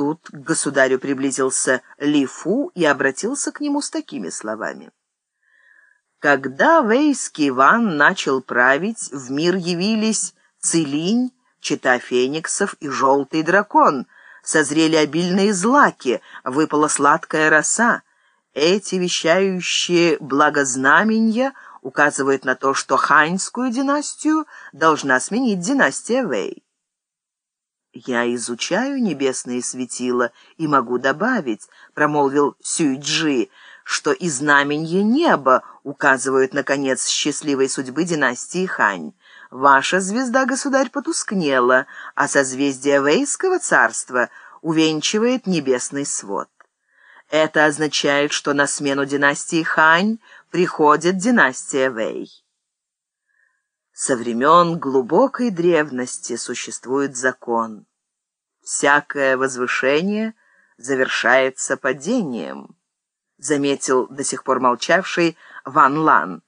Тут к государю приблизился Ли Фу и обратился к нему с такими словами. Когда Вейский Иван начал править, в мир явились Целинь, чита фениксов и желтый дракон. Созрели обильные злаки, выпала сладкая роса. Эти вещающие благознаменья указывают на то, что ханьскую династию должна сменить династия Вэй. «Я изучаю небесные светила и могу добавить», — промолвил Сюйджи, «что и знаменье неба указывают на конец счастливой судьбы династии Хань. Ваша звезда, государь, потускнела, а созвездие Вейского царства увенчивает небесный свод. Это означает, что на смену династии Хань приходит династия Вэй. Со времен глубокой древности существует закон. Всякое возвышение завершается падением, заметил до сих пор молчавший Ван Лан.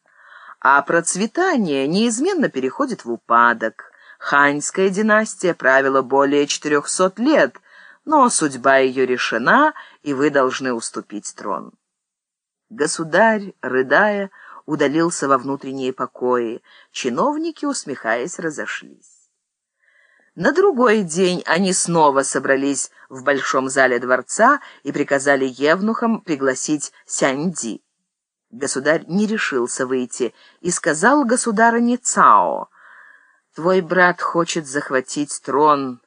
А процветание неизменно переходит в упадок. Ханьская династия правила более четырехсот лет, но судьба ее решена, и вы должны уступить трон. Государь, рыдая, удалился во внутренние покои. Чиновники, усмехаясь, разошлись. На другой день они снова собрались в большом зале дворца и приказали евнухам пригласить Сяньди. Государь не решился выйти и сказал государыне Цао, «Твой брат хочет захватить трон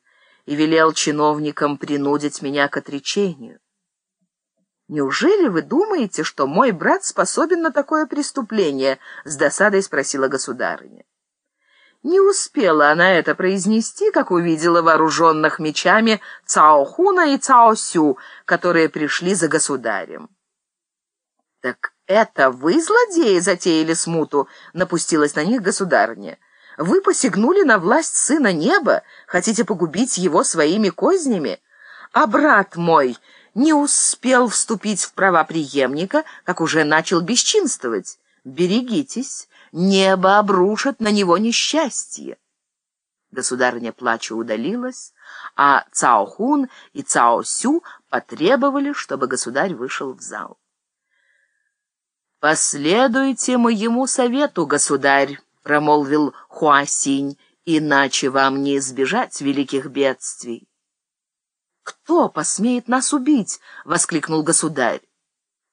и велел чиновникам принудить меня к отречению. «Неужели вы думаете, что мой брат способен на такое преступление?» — с досадой спросила государыня. Не успела она это произнести, как увидела вооруженных мечами Цао Хуна и Цао Сю, которые пришли за государем. «Так это вы, злодеи, затеяли смуту?» — напустилась на них государыня. «Вы посягнули на власть сына неба, хотите погубить его своими кознями? А брат мой...» не успел вступить в права преемника, как уже начал бесчинствовать. Берегитесь, небо обрушит на него несчастье. Государыня плача удалилась, а Цао Хун и Цао Сю потребовали, чтобы государь вышел в зал. «Последуйте моему совету, государь», — промолвил Хуасинь, «иначе вам не избежать великих бедствий». «Кто посмеет нас убить?» — воскликнул государь.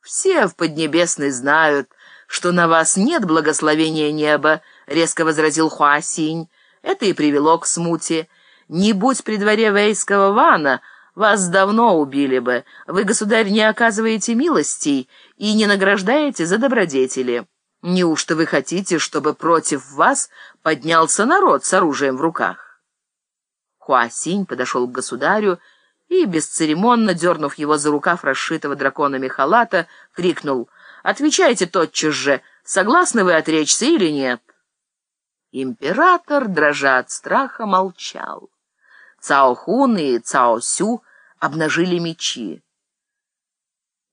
«Все в Поднебесной знают, что на вас нет благословения неба», — резко возразил Хуасинь. «Это и привело к смуте. Не будь при дворе Вейского вана, вас давно убили бы. Вы, государь, не оказываете милостей и не награждаете за добродетели. Неужто вы хотите, чтобы против вас поднялся народ с оружием в руках?» Хуасинь подошел к государю и, бесцеремонно дернув его за рукав расшитого драконами халата, крикнул «Отвечайте тотчас же, согласны вы отречься или нет?» Император, дрожа от страха, молчал. Цао Хун и Цао Сю обнажили мечи.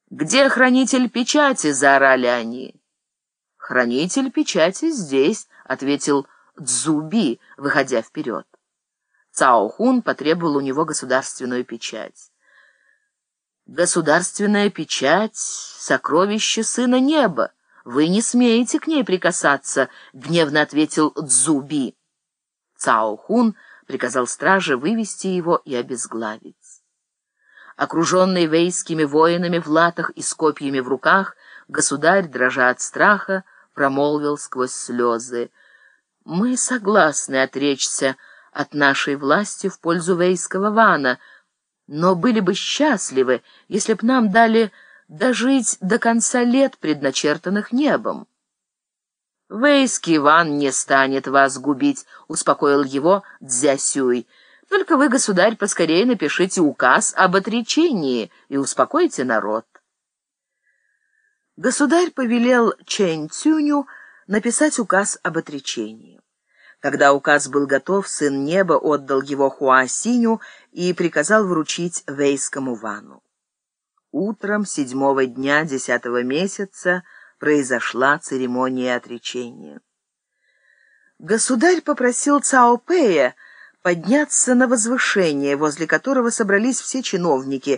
«Где хранитель печати?» — заорали они. «Хранитель печати здесь», — ответил Цзуби, выходя вперед. Цао Хун потребовал у него государственную печать. «Государственная печать — сокровище сына неба. Вы не смеете к ней прикасаться», — гневно ответил Цзуби. Цао Хун приказал страже вывести его и обезглавить. Окруженный вейскими воинами в латах и с копьями в руках, государь, дрожа от страха, промолвил сквозь слезы. «Мы согласны отречься от нашей власти в пользу Вейского вана, но были бы счастливы, если б нам дали дожить до конца лет, предначертанных небом. «Вейский ван не станет вас губить», — успокоил его Дзясюй. «Только вы, государь, поскорее напишите указ об отречении и успокойте народ». Государь повелел Чэнь Цюню написать указ об отречении. Когда указ был готов, сын неба отдал его Хуасиню и приказал вручить Вейскому вану. Утром седьмого дня десятого месяца произошла церемония отречения. Государь попросил Цао Пэя подняться на возвышение, возле которого собрались все чиновники,